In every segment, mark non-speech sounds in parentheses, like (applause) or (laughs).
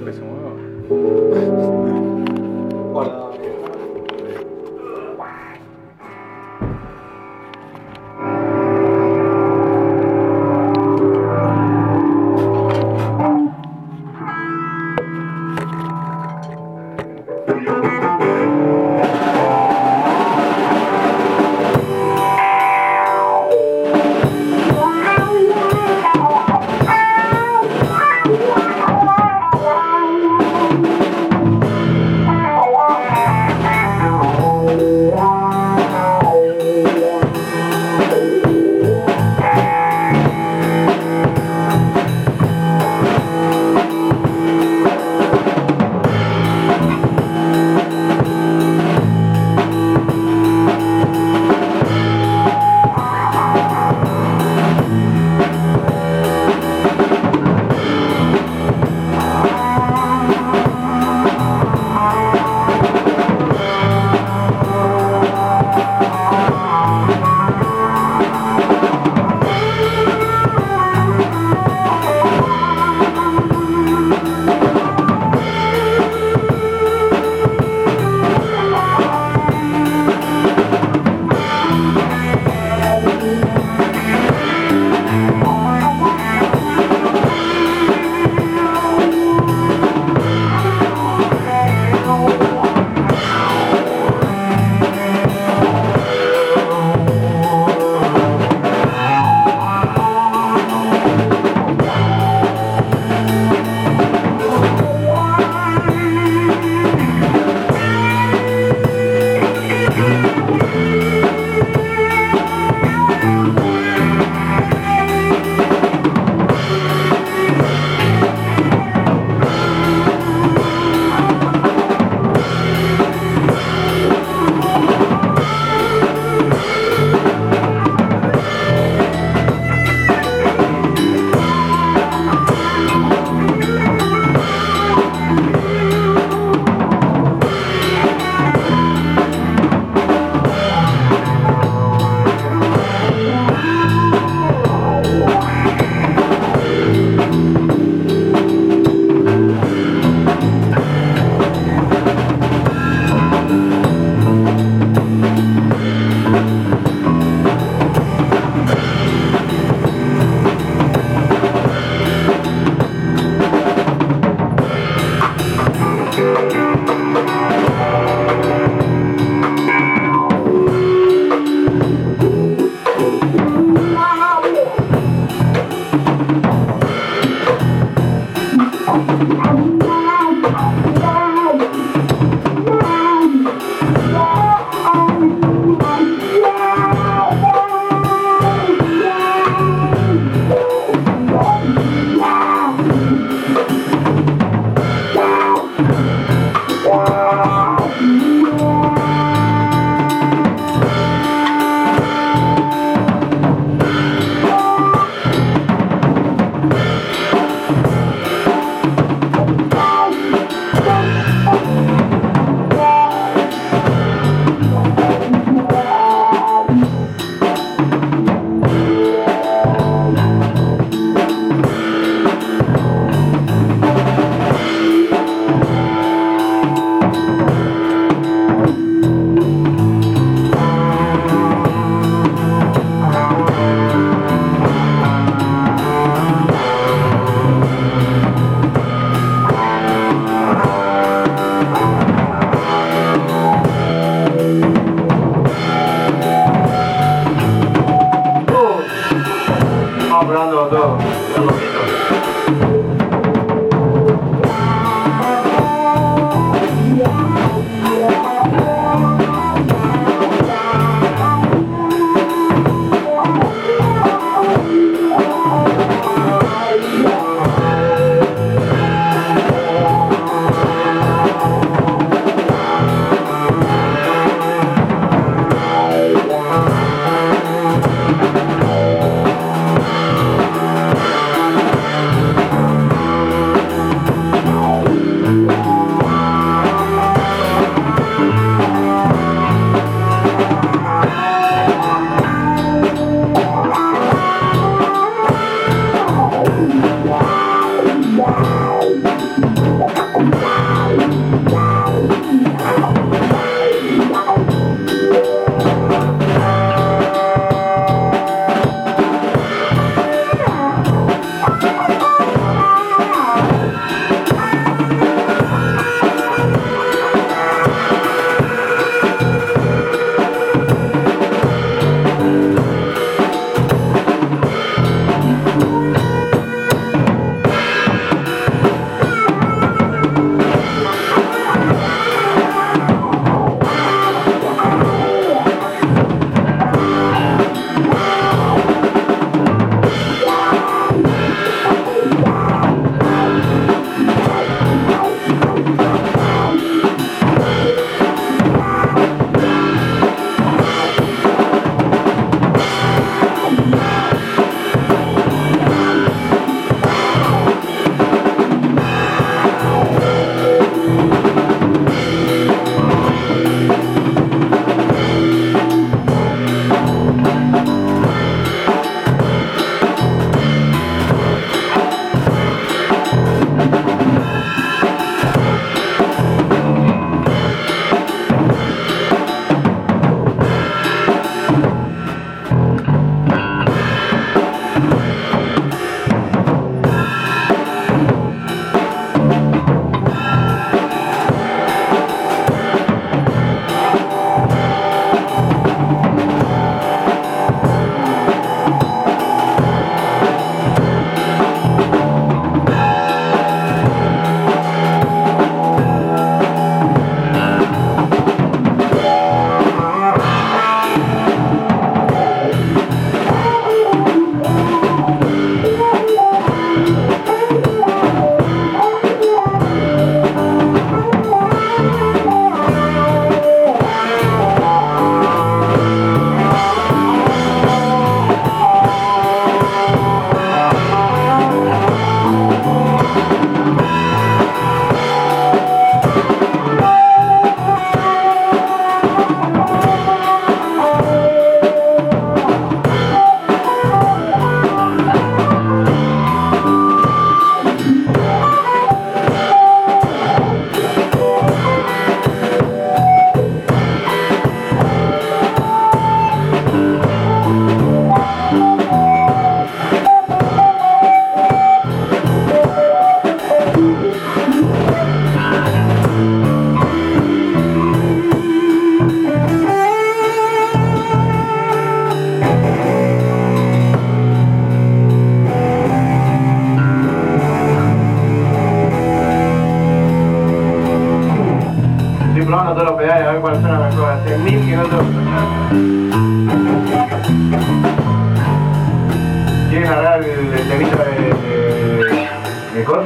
para que se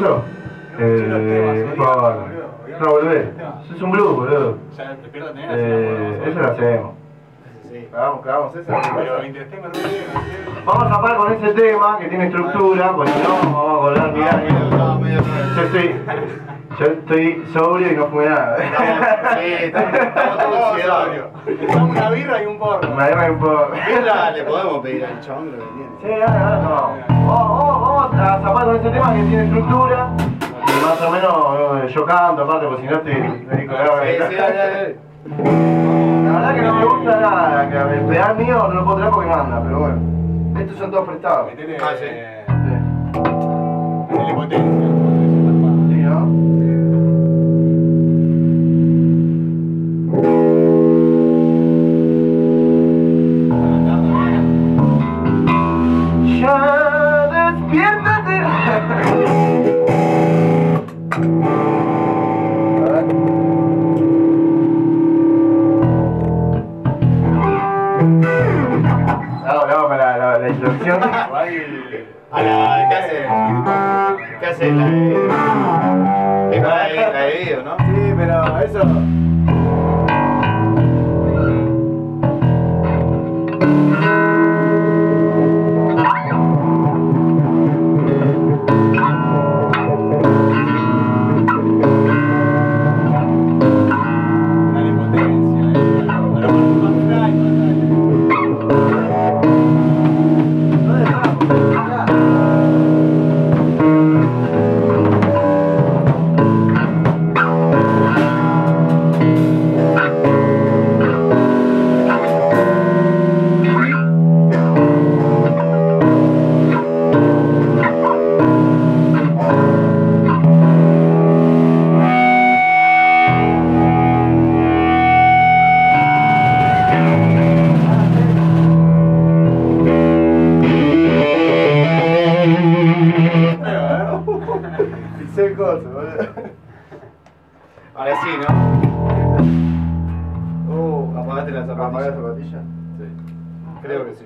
Coso? Eh, por... No, volver. Es un blues, boludo. Ya despierta tenés, Eh, eso lo hacemos. Que hagamos eso. Vamos a zapar con ese tema que tiene estructura, porque si no vamos a colgar mirá. No, medio Yo estoy, yo estoy sobrio y no fumé nada. Sí, estamos una birra y un porro. Me agarra un poco. Birra le podemos pedir al chabón que lo Sí, ahora, ahora tomamos. A zapar con ese tema que tiene estructura. Y más o menos eh, yo canto, aparte, porque si no estoy (laughs) dale. La verdad que no me gusta nada, que el pedal mío no lo puedo traer porque no anda, pero bueno. Estos son todos prestados. Metele, Ah, sí. Potencia. Sí, ¿no? Despiértate. A ver. Vamos, vamos para la, la introducción. A la. ¿Qué hace? ¿Qué hace la de. Es la de, la de video, ¿no? Sí, pero eso. Creo que sí.